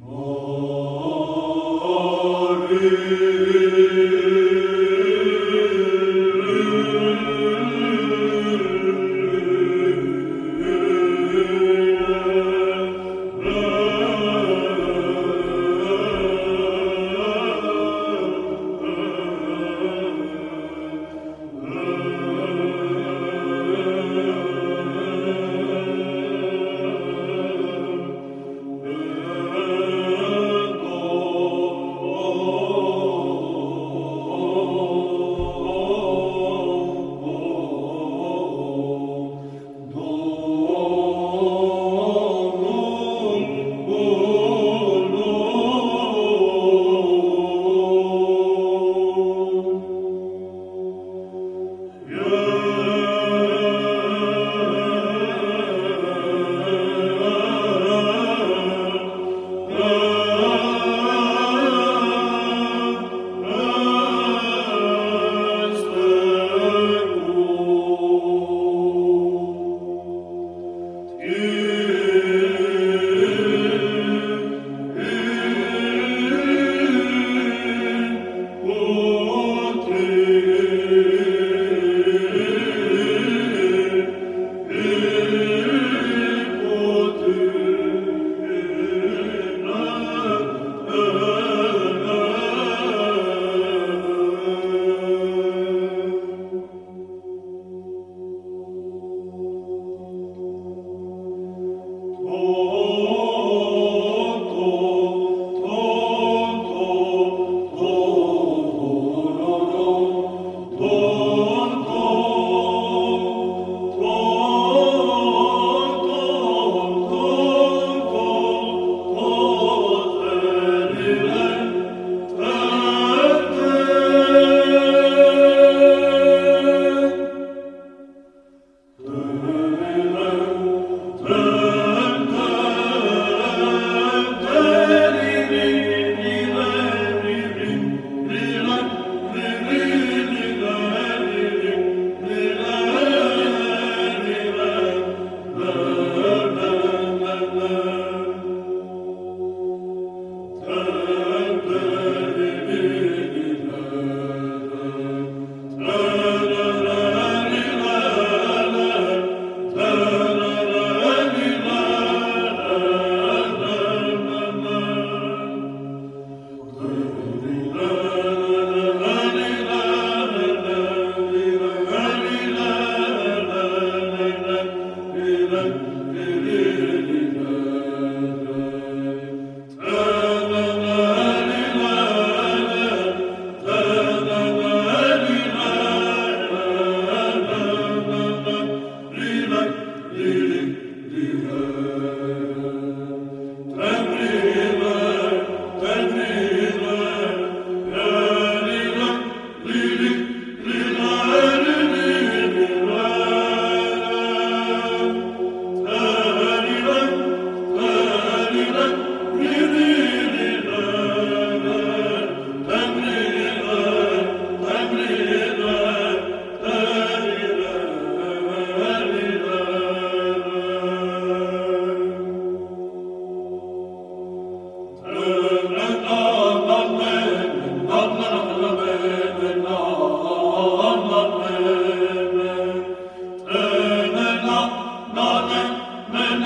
Oh.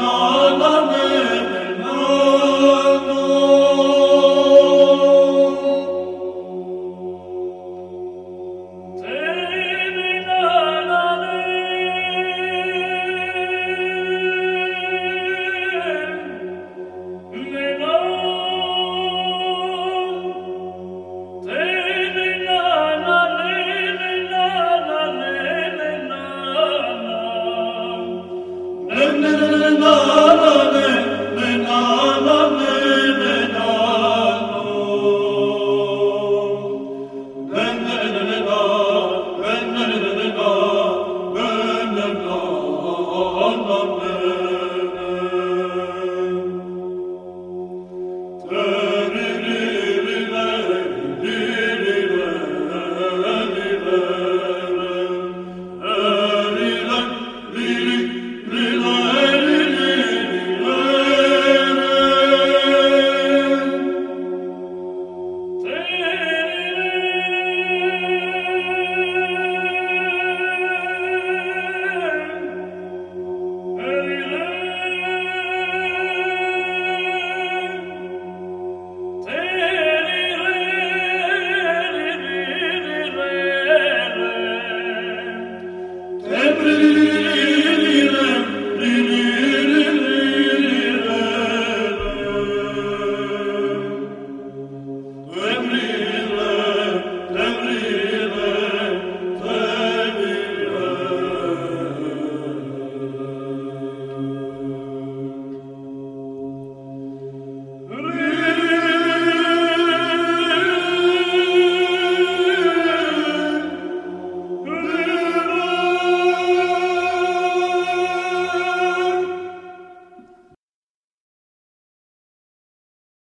Amen.